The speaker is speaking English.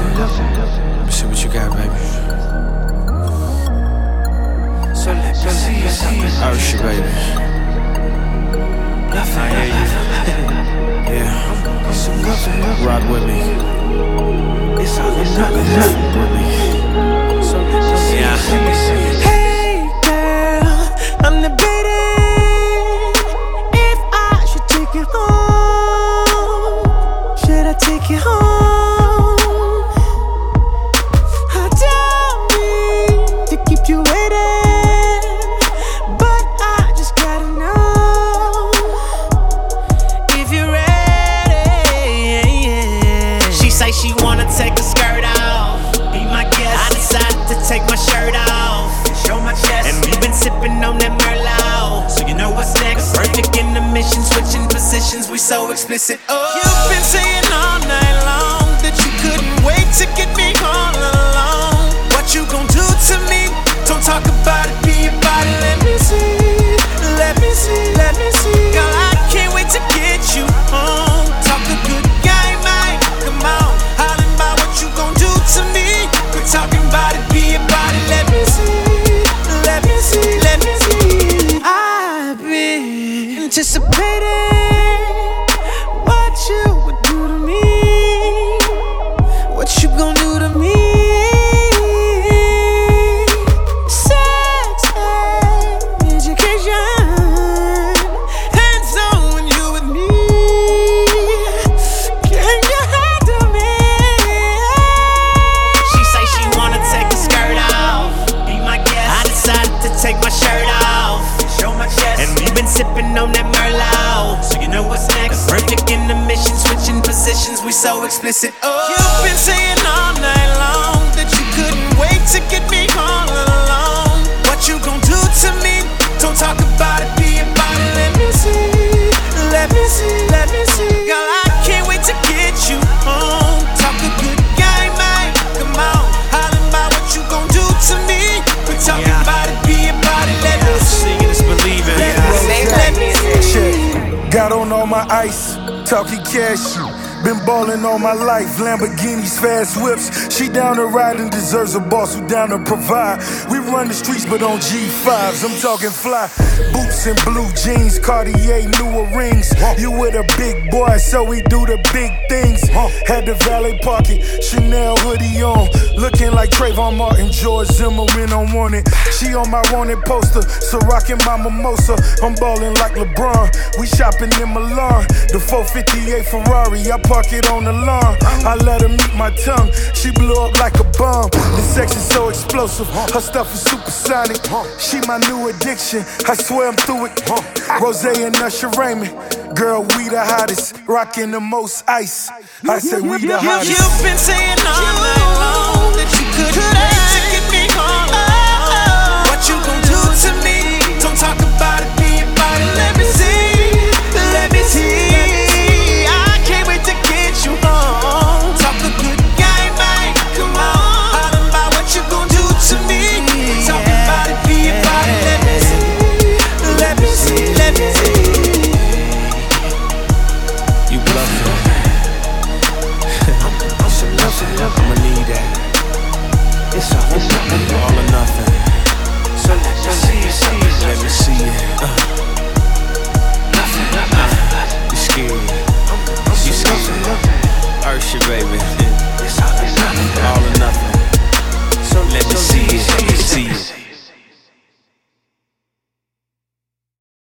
Let me see what you got, baby. I hear you. Yeah. Ride with me. Yeah. Hey girl, I'm. Should I take you home? You waiting, but I just gotta know if you're ready. She say she wanna take her skirt off. Be my guest. I decided to take my shirt off. Show my chest. And we've been sipping on that Merlot. So you know what's next. Perfect in the mission, switching positions. We so explicit. Oh. You've been saying sipping on that Merlot. So you know what's next. Perfect in the mission, switching positions. We so explicit. Oh. You've been saying all night long on my ice, talking cash. Been ballin' all my life, Lamborghinis, fast whips. She down to ride and deserves a boss who down to provide. We run the streets, but on G5s. I'm talking fly. Boots and blue jeans, Cartier, newer rings. You with a big boy, so we do the big things. Had the valet park it, Chanel hoodie on. Looking like Trayvon Martin, George Zimmerman on wanted. She on my wanted poster, so rockin' my mimosa. I'm ballin' like LeBron. We shopping in Milan. The 458 Ferrari, I park it on the lawn. I let her meet my tongue. She blew up like a bomb. The sex is so explosive. Her stuff is supersonic. She my new addiction. I swear I'm through it. Rose and Usher Raymond. Girl, we the hottest. Rockin' the most ice. I say we the hottest. You've been saying all night long that you couldn't